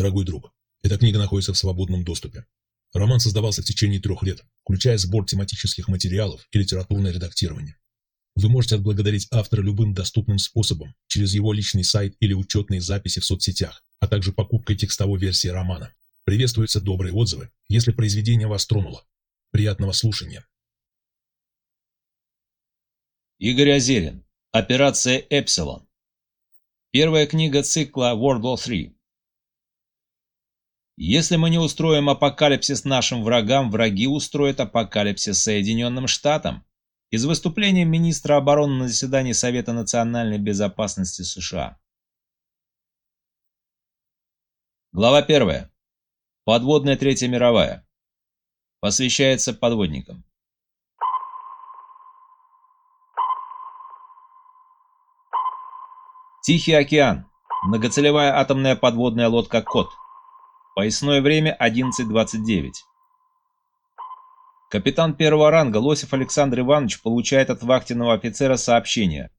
Дорогой друг, эта книга находится в свободном доступе. Роман создавался в течение трех лет, включая сбор тематических материалов и литературное редактирование. Вы можете отблагодарить автора любым доступным способом, через его личный сайт или учетные записи в соцсетях, а также покупкой текстовой версии романа. Приветствуются добрые отзывы, если произведение вас тронуло. Приятного слушания. Игорь Озерин. Операция Эпсилон. Первая книга цикла World War III. Если мы не устроим апокалипсис нашим врагам, враги устроят апокалипсис Соединенным Штатам. Из выступления министра обороны на заседании Совета национальной безопасности США. Глава 1. Подводная Третья мировая. Посвящается подводникам. Тихий океан. Многоцелевая атомная подводная лодка «Кот». Поясное время 11.29. Капитан первого ранга Лосев Александр Иванович получает от вахтенного офицера сообщение.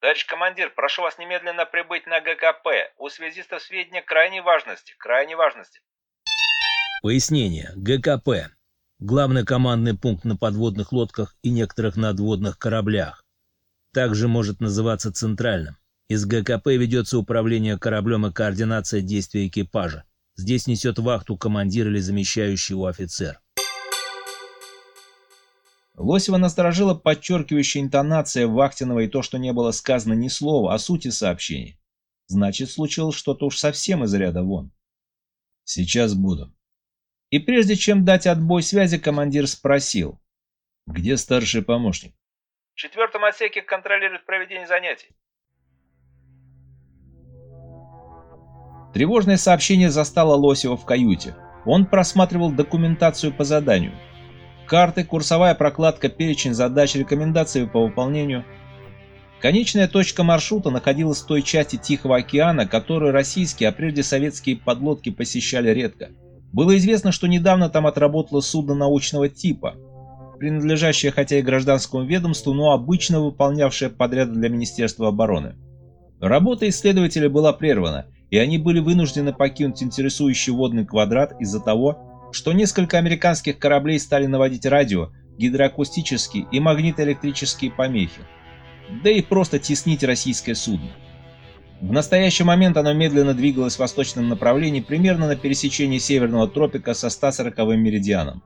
«Товарищ командир, прошу вас немедленно прибыть на ГКП. У связистов сведения крайней важности, крайней важности». Пояснение. ГКП. Главный командный пункт на подводных лодках и некоторых надводных кораблях. Также может называться центральным. Из ГКП ведется управление кораблем и координация действий экипажа. Здесь несет вахту командир или замещающий его офицер. Лосева насторожила подчеркивающая интонация Вахтинова и то, что не было сказано ни слова о сути сообщения. Значит, случилось что-то уж совсем из ряда вон. Сейчас буду. И прежде чем дать отбой связи, командир спросил. Где старший помощник? В четвертом отсеке контролирует проведение занятий. Тревожное сообщение застало Лосева в каюте. Он просматривал документацию по заданию. Карты, курсовая прокладка, перечень задач, рекомендации по выполнению. Конечная точка маршрута находилась в той части Тихого океана, которую российские, а прежде советские подлодки посещали редко. Было известно, что недавно там отработало судно научного типа, принадлежащее хотя и гражданскому ведомству, но обычно выполнявшее подряды для Министерства обороны. Работа исследователя была прервана, и они были вынуждены покинуть интересующий водный квадрат из-за того, что несколько американских кораблей стали наводить радио, гидроакустические и магнитоэлектрические помехи, да и просто теснить российское судно. В настоящий момент оно медленно двигалось в восточном направлении примерно на пересечении Северного тропика со 140-м меридианом.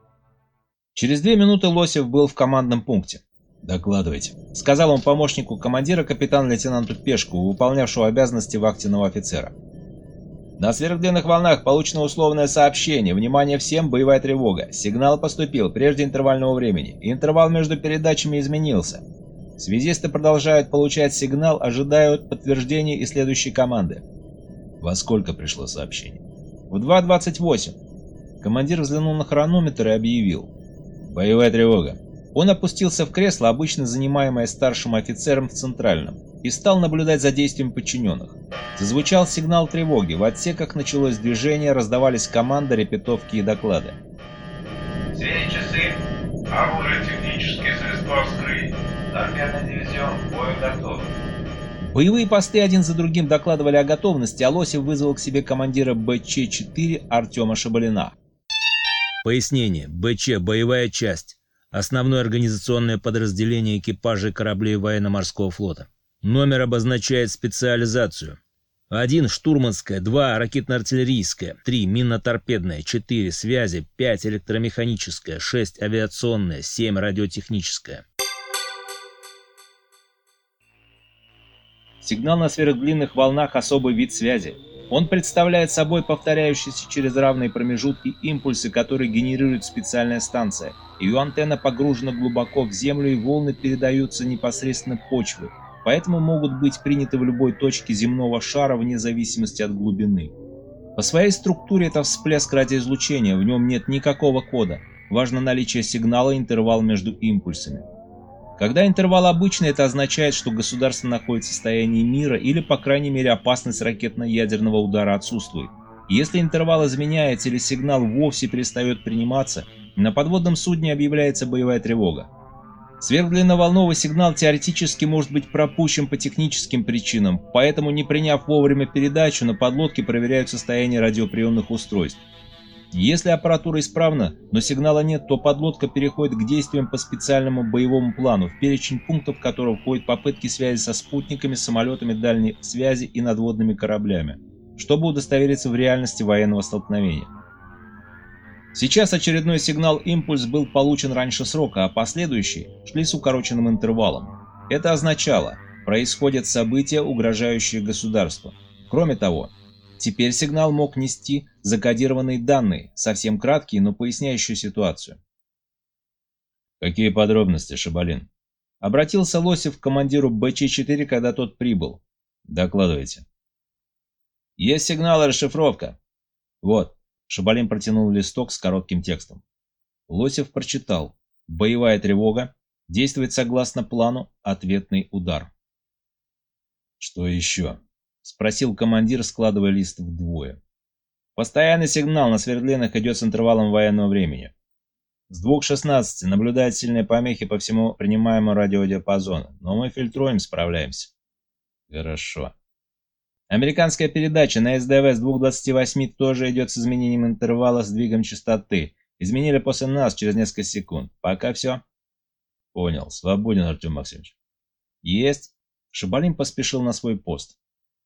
Через две минуты Лосев был в командном пункте. «Докладывайте», — сказал он помощнику командира капитан-лейтенанту Пешку, выполнявшего обязанности вахтенного офицера. На сверхдлинных волнах получено условное сообщение. Внимание всем, боевая тревога. Сигнал поступил прежде интервального времени. Интервал между передачами изменился. Связисты продолжают получать сигнал, ожидают подтверждения и следующей команды. Во сколько пришло сообщение? В 2.28. Командир взглянул на хронометр и объявил. Боевая тревога. Он опустился в кресло, обычно занимаемое старшим офицером в центральном и стал наблюдать за действием подчиненных. Зазвучал сигнал тревоги, в отсеках началось движение, раздавались команды, репетовки и доклады. Все часы, оружие, технические средства вскрыть. Торпедный дивизион к бою готов. Боевые посты один за другим докладывали о готовности, а Лосев вызвал к себе командира БЧ-4 Артема Шабалина. Пояснение. БЧ – боевая часть. Основное организационное подразделение экипажей кораблей военно-морского флота. Номер обозначает специализацию. 1 штурманская, 2 ракетно-артиллерийская, 3 минно-торпедная, 4 связи, 5 электромеханическая, 6 авиационная, 7 радиотехническая. Сигнал на сверхдлинных волнах – особый вид связи. Он представляет собой повторяющиеся через равные промежутки импульсы, которые генерирует специальная станция. Ее антенна погружена глубоко в землю и волны передаются непосредственно почвы, поэтому могут быть приняты в любой точке земного шара вне зависимости от глубины. По своей структуре это всплеск радиоизлучения, в нем нет никакого кода, важно наличие сигнала и интервал между импульсами. Когда интервал обычный, это означает, что государство находится в состоянии мира или, по крайней мере, опасность ракетно-ядерного удара отсутствует. Если интервал изменяется или сигнал вовсе перестает приниматься, на подводном судне объявляется боевая тревога. Сверхдлинноволновый сигнал теоретически может быть пропущен по техническим причинам, поэтому не приняв вовремя передачу, на подлодке проверяют состояние радиоприемных устройств. Если аппаратура исправна, но сигнала нет, то подлодка переходит к действиям по специальному боевому плану, в перечень пунктов которого входят попытки связи со спутниками, самолетами дальней связи и надводными кораблями, чтобы удостовериться в реальности военного столкновения. Сейчас очередной сигнал-импульс был получен раньше срока, а последующие шли с укороченным интервалом. Это означало, происходят события, угрожающие государству. Кроме того, теперь сигнал мог нести закодированные данные, совсем краткие, но поясняющие ситуацию. «Какие подробности, Шабалин?» Обратился Лосев к командиру БЧ-4, когда тот прибыл. «Докладывайте». «Есть сигнал и расшифровка. Вот, Шабалин протянул листок с коротким текстом. Лосев прочитал. Боевая тревога. Действует согласно плану. Ответный удар. «Что еще?» — спросил командир, складывая лист вдвое. «Постоянный сигнал на свердлинах идет с интервалом военного времени. С 2.16 наблюдают сильные помехи по всему принимаемому радиодиапазону, но мы фильтруем, справляемся». «Хорошо. Американская передача на СДВ с 2.28 тоже идет с изменением интервала сдвигом частоты. Изменили после нас через несколько секунд. Пока все. Понял. Свободен, Артем Максимович. Есть. Шабалин поспешил на свой пост.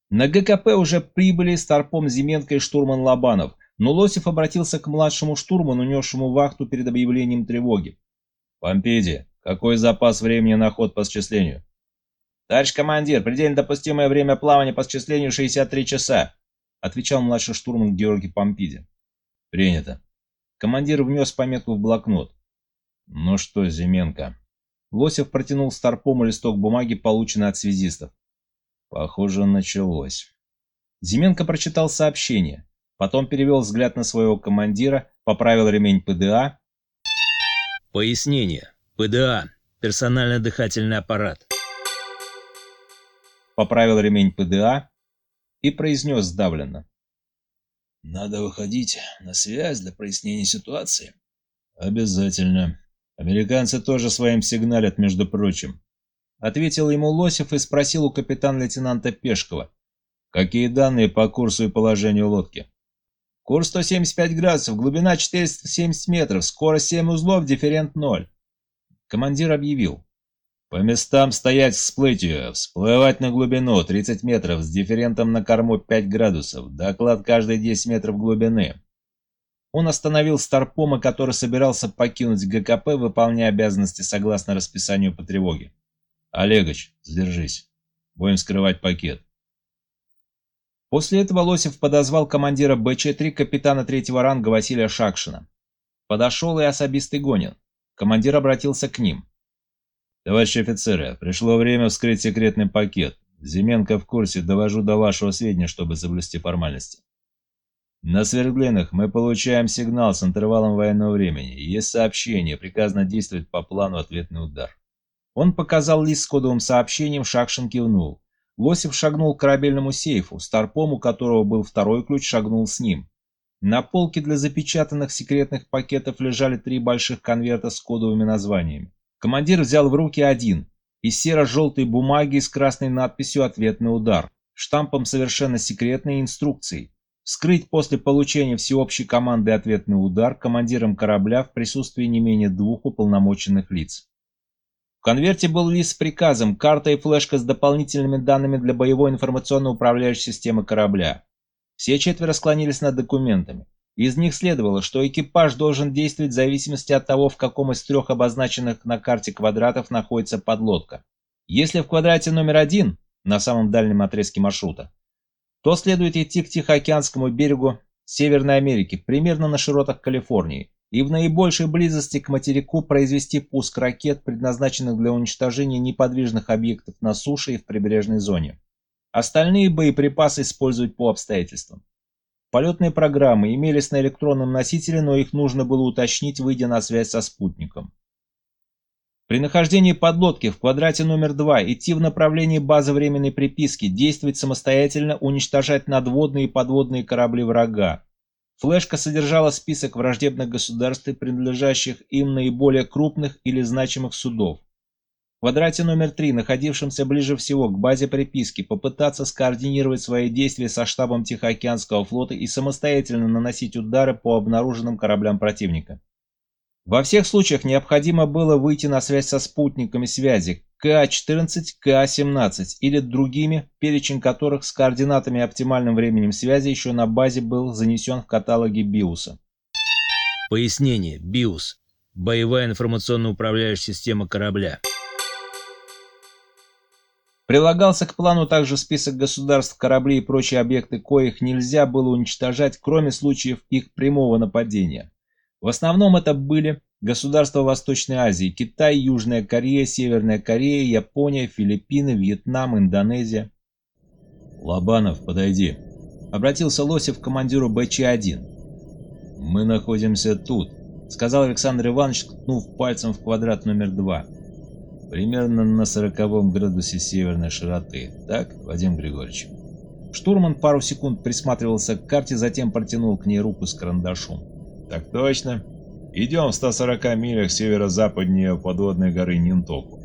На ГКП уже прибыли Старпом Зименко и штурман Лобанов, но Лосев обратился к младшему штурману, несшему вахту перед объявлением тревоги. «Помпеди, какой запас времени на ход по счислению?» «Товарищ командир, предельно допустимое время плавания по счислению 63 часа», отвечал младший штурман Георгий Помпиди. «Принято». Командир внес пометку в блокнот. «Ну что, Зименко?» Лосев протянул Старпому листок бумаги, полученный от связистов. «Похоже, началось». Зименко прочитал сообщение, потом перевел взгляд на своего командира, поправил ремень ПДА. Пояснение. ПДА. Персональный дыхательный аппарат поправил ремень ПДА и произнес сдавленно. «Надо выходить на связь для прояснения ситуации». «Обязательно. Американцы тоже своим сигналят, между прочим», — ответил ему Лосев и спросил у капитана-лейтенанта Пешкова. «Какие данные по курсу и положению лодки?» «Курс 175 градусов, глубина 470 метров, скорость 7 узлов, дифферент 0». Командир объявил. По местам стоять всплытию, всплывать на глубину 30 метров с дифферентом на корму 5 градусов, доклад каждые 10 метров глубины. Он остановил Старпома, который собирался покинуть ГКП, выполняя обязанности согласно расписанию по тревоге. «Олегович, сдержись. Будем скрывать пакет». После этого Лосев подозвал командира БЧ-3 капитана третьего ранга Василия Шакшина. Подошел и особистый Гонин. Командир обратился к ним. «Товарищи офицеры, пришло время вскрыть секретный пакет. Зименко в курсе, довожу до вашего сведения, чтобы соблюсти формальности. На свердлинах мы получаем сигнал с интервалом военного времени. Есть сообщение, приказано действовать по плану ответный удар». Он показал лист с кодовым сообщением, Шакшин кивнул. Лосев шагнул к корабельному сейфу, старпом, у которого был второй ключ, шагнул с ним. На полке для запечатанных секретных пакетов лежали три больших конверта с кодовыми названиями. Командир взял в руки один из серо-желтой бумаги с красной надписью «Ответный удар», штампом совершенно секретной инструкцией. Вскрыть после получения всеобщей команды ответный удар командиром корабля в присутствии не менее двух уполномоченных лиц. В конверте был лист с приказом, карта и флешка с дополнительными данными для боевой информационно-управляющей системы корабля. Все четверо склонились над документами. Из них следовало, что экипаж должен действовать в зависимости от того, в каком из трех обозначенных на карте квадратов находится подлодка. Если в квадрате номер один, на самом дальнем отрезке маршрута, то следует идти к Тихоокеанскому берегу Северной Америки, примерно на широтах Калифорнии, и в наибольшей близости к материку произвести пуск ракет, предназначенных для уничтожения неподвижных объектов на суше и в прибрежной зоне. Остальные боеприпасы использовать по обстоятельствам. Полетные программы имелись на электронном носителе, но их нужно было уточнить, выйдя на связь со спутником. При нахождении подлодки в квадрате номер 2 идти в направлении базы временной приписки, действовать самостоятельно, уничтожать надводные и подводные корабли врага. Флешка содержала список враждебных государств, принадлежащих им наиболее крупных или значимых судов. Квадрате номер 3, находившемся ближе всего к базе приписки, попытаться скоординировать свои действия со штабом Тихоокеанского флота и самостоятельно наносить удары по обнаруженным кораблям противника. Во всех случаях необходимо было выйти на связь со спутниками связи КА-14, КА-17 или другими, перечень которых с координатами и оптимальным временем связи еще на базе был занесен в каталоге БИУСа. Пояснение. БИУС. Боевая информационно-управляющая система корабля. Прилагался к плану также список государств, кораблей и прочие объекты, коих нельзя было уничтожать, кроме случаев их прямого нападения. В основном это были государства Восточной Азии, Китай, Южная Корея, Северная Корея, Япония, Филиппины, Вьетнам, Индонезия. «Лобанов, подойди», — обратился Лосев к командиру БЧ-1. «Мы находимся тут», — сказал Александр Иванович, ткнув пальцем в квадрат номер два. «Примерно на сороковом градусе северной широты, так, Вадим Григорьевич?» Штурман пару секунд присматривался к карте, затем протянул к ней руку с карандашом. Так точно. Идем в 140 милях северо-западнее подводной горы Нинтоку.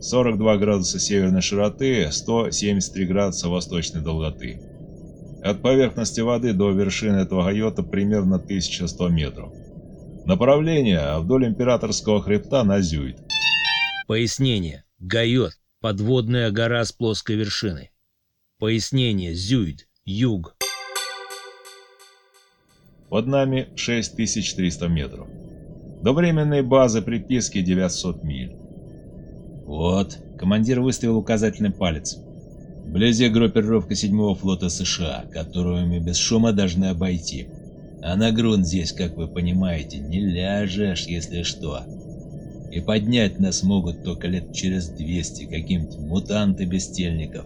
42 градуса северной широты, 173 градуса восточной долготы. От поверхности воды до вершины этого гайота примерно 1100 метров. Направление вдоль императорского хребта на Зюит. Пояснение. Гайот. Подводная гора с плоской вершиной. Пояснение. Зюит. Юг. Под нами 6300 метров. До временной базы приписки 900 миль. Вот, командир выставил указательный палец. Вблизи группировка 7-го флота США, которую мы без шума должны обойти. А на грунт здесь, как вы понимаете, не ляжешь, если что. И поднять нас могут только лет через 200 каким-нибудь мутанты-бестельников.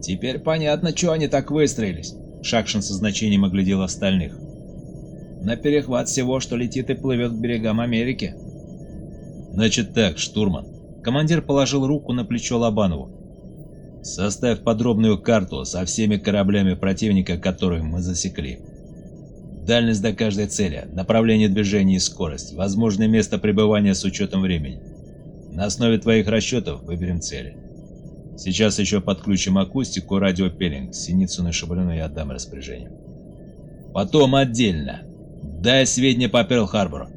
Теперь понятно, что они так выстроились. Шакшин со значением оглядел остальных на перехват всего, что летит и плывет к берегам Америки. Значит так, штурман. Командир положил руку на плечо Лобанову. Составь подробную карту со всеми кораблями противника, которые мы засекли. Дальность до каждой цели, направление движения и скорость, возможное место пребывания с учетом времени. На основе твоих расчетов выберем цели. Сейчас еще подключим акустику, радиопеллинг, Синицыну и Шабалюну я отдам распоряжение. Потом отдельно Дай сведения по Перл-Харбору.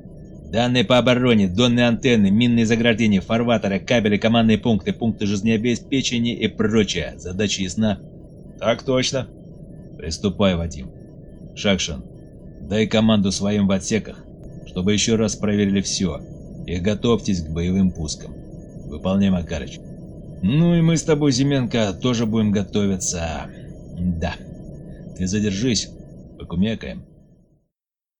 Данные по обороне, донные антенны, минные заграждения, фарватеры, кабели, командные пункты, пункты жизнеобеспечения и прочее. Задача ясна? Так точно. Приступай, Вадим. Шакшин, дай команду своим в отсеках, чтобы еще раз проверили все, и готовьтесь к боевым пускам. Выполняй, Макарыч. Ну и мы с тобой, Зименко, тоже будем готовиться. Да. Ты задержись, покумекаем.